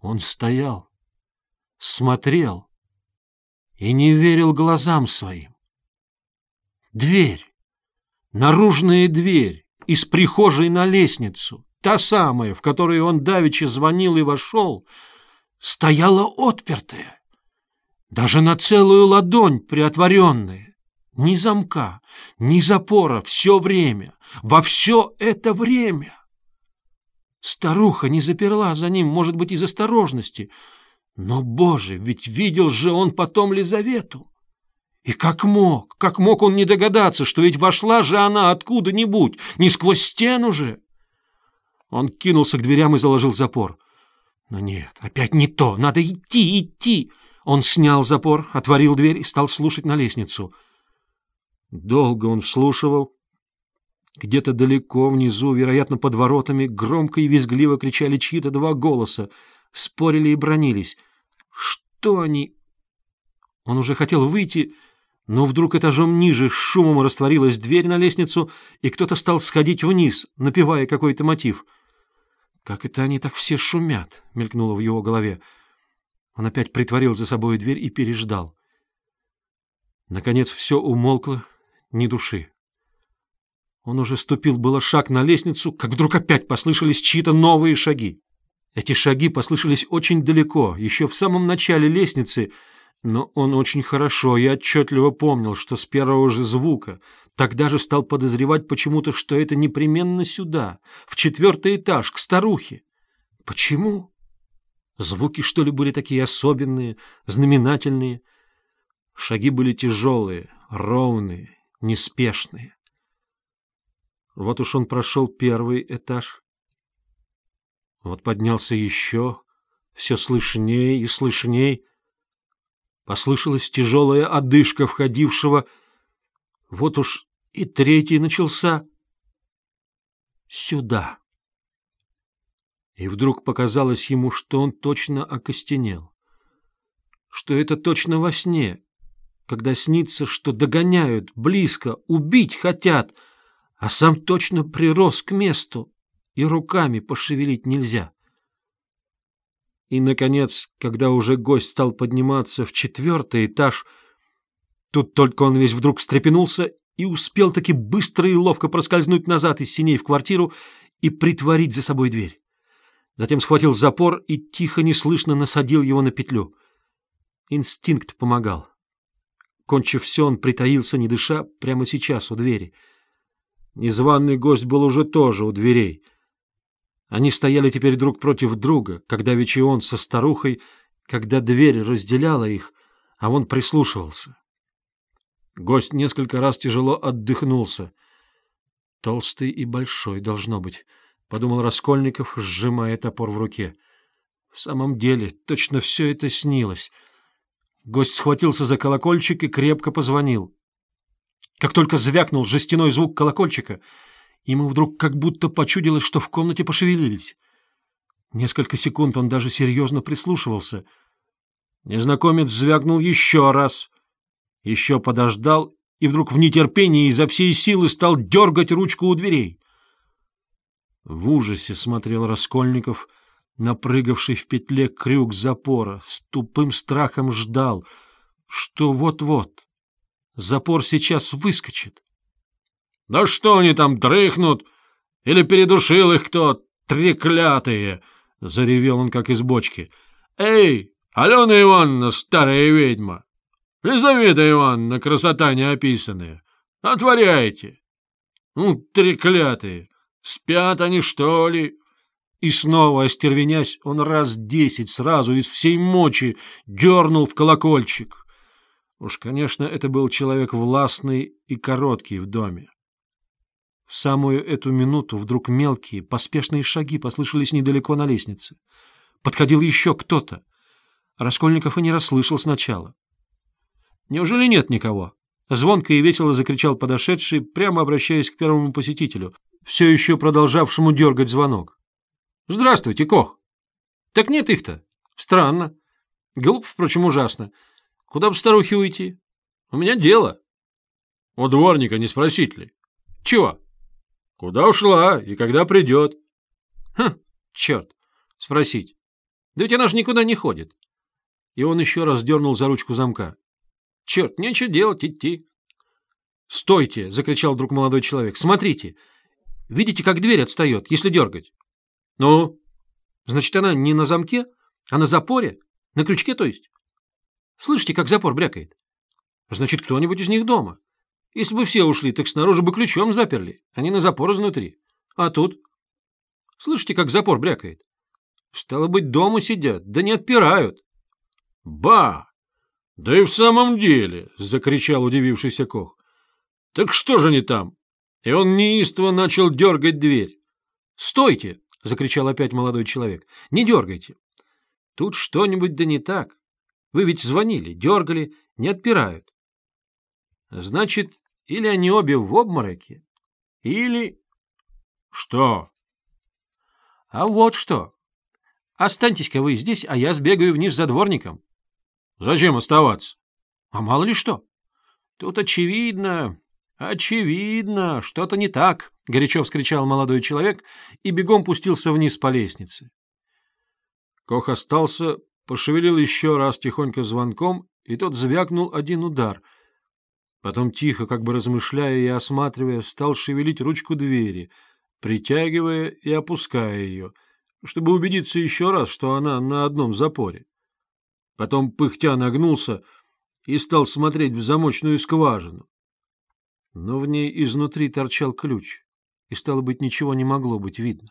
Он стоял, смотрел и не верил глазам своим. Дверь, наружная дверь, из прихожей на лестницу, та самая, в которой он давеча звонил и вошел, стояла отпертая, даже на целую ладонь приотворенная. Ни замка, ни запора все время, во все это время. Старуха не заперла за ним, может быть, из осторожности. Но, боже, ведь видел же он потом Лизавету. И как мог, как мог он не догадаться, что ведь вошла же она откуда-нибудь, не сквозь стену же? Он кинулся к дверям и заложил запор. Но нет, опять не то, надо идти, идти. Он снял запор, отворил дверь и стал слушать на лестницу. Долго он вслушивал. Где-то далеко внизу, вероятно, под воротами, громко и визгливо кричали чьи-то два голоса, спорили и бронились. Что они... Он уже хотел выйти, но вдруг этажом ниже шумом растворилась дверь на лестницу, и кто-то стал сходить вниз, напевая какой-то мотив. «Как это они так все шумят?» — мелькнуло в его голове. Он опять притворил за собой дверь и переждал. Наконец все умолкло, ни души. Он уже ступил было шаг на лестницу, как вдруг опять послышались чьи-то новые шаги. Эти шаги послышались очень далеко, еще в самом начале лестницы — но он очень хорошо и отчетливо помнил, что с первого же звука тогда же стал подозревать почему-то, что это непременно сюда, в четвертый этаж, к старухе. Почему? Звуки, что ли, были такие особенные, знаменательные? Шаги были тяжелые, ровные, неспешные. Вот уж он прошел первый этаж. Вот поднялся еще, все слышней и слышней — Послышалась тяжелая одышка входившего. Вот уж и третий начался. Сюда. И вдруг показалось ему, что он точно окостенел. Что это точно во сне, когда снится, что догоняют, близко, убить хотят, а сам точно прирос к месту, и руками пошевелить нельзя. И, наконец, когда уже гость стал подниматься в четвертый этаж, тут только он весь вдруг встрепенулся и успел таки быстро и ловко проскользнуть назад из синей в квартиру и притворить за собой дверь. Затем схватил запор и тихо, неслышно насадил его на петлю. Инстинкт помогал. Кончив все, он притаился, не дыша, прямо сейчас у двери. Незваный гость был уже тоже у дверей — они стояли теперь друг против друга, когда Вечион со старухой, когда дверь разделяла их, а он прислушивался. Гость несколько раз тяжело отдыхнулся. «Толстый и большой, должно быть», — подумал Раскольников, сжимая топор в руке. «В самом деле, точно все это снилось». Гость схватился за колокольчик и крепко позвонил. Как только звякнул жестяной звук колокольчика — Ему вдруг как будто почудилось, что в комнате пошевелились. Несколько секунд он даже серьезно прислушивался. Незнакомец звякнул еще раз, еще подождал и вдруг в нетерпении изо всей силы стал дергать ручку у дверей. В ужасе смотрел Раскольников, напрыгавший в петле крюк запора, с тупым страхом ждал, что вот-вот запор сейчас выскочит. Да что они там дрыхнут? Или передушил их кто? Треклятые! — заревел он, как из бочки. — Эй, Алена Ивановна, старая ведьма! Лизавета Ивановна, красота неописанная! Отворяйте! Ну, треклятые! Спят они, что ли? И снова, остервенясь, он раз десять сразу из всей мочи дернул в колокольчик. Уж, конечно, это был человек властный и короткий в доме. В самую эту минуту вдруг мелкие, поспешные шаги послышались недалеко на лестнице. Подходил еще кто-то. Раскольников и не расслышал сначала. «Неужели нет никого?» Звонко и весело закричал подошедший, прямо обращаясь к первому посетителю, все еще продолжавшему дергать звонок. «Здравствуйте, Кох!» «Так нет их-то. Странно. Глупо, впрочем, ужасно. Куда бы старухе уйти? У меня дело». «У дворника не спросить ли?» «Чего?» Куда ушла и когда придет? Хм, черт, спросить. Да ведь она же никуда не ходит. И он еще раз дернул за ручку замка. Черт, нечего делать, идти. «Стойте!» — закричал вдруг молодой человек. «Смотрите! Видите, как дверь отстает, если дергать?» «Ну? Значит, она не на замке, а на запоре? На крючке, то есть? Слышите, как запор брякает? Значит, кто-нибудь из них дома. Если бы все ушли, так снаружи бы ключом заперли, а не на запор изнутри. А тут? Слышите, как запор брякает? Стало быть, дома сидят, да не отпирают. Ба! Да и в самом деле, — закричал удивившийся Кох. Так что же не там? И он неистово начал дергать дверь. «Стойте!» — закричал опять молодой человек. «Не дергайте. Тут что-нибудь да не так. Вы ведь звонили, дергали, не отпирают. Значит, или они обе в обмороке, или... Что? А вот что. Останьтесь-ка вы здесь, а я сбегаю вниз за дворником. Зачем оставаться? А мало ли что. Тут очевидно, очевидно, что-то не так, — горячо вскричал молодой человек и бегом пустился вниз по лестнице. Кох остался, пошевелил еще раз тихонько звонком, и тот звякнул один удар. Потом тихо, как бы размышляя и осматривая, стал шевелить ручку двери, притягивая и опуская ее, чтобы убедиться еще раз, что она на одном запоре. Потом пыхтя нагнулся и стал смотреть в замочную скважину. Но в ней изнутри торчал ключ, и, стало быть, ничего не могло быть видно.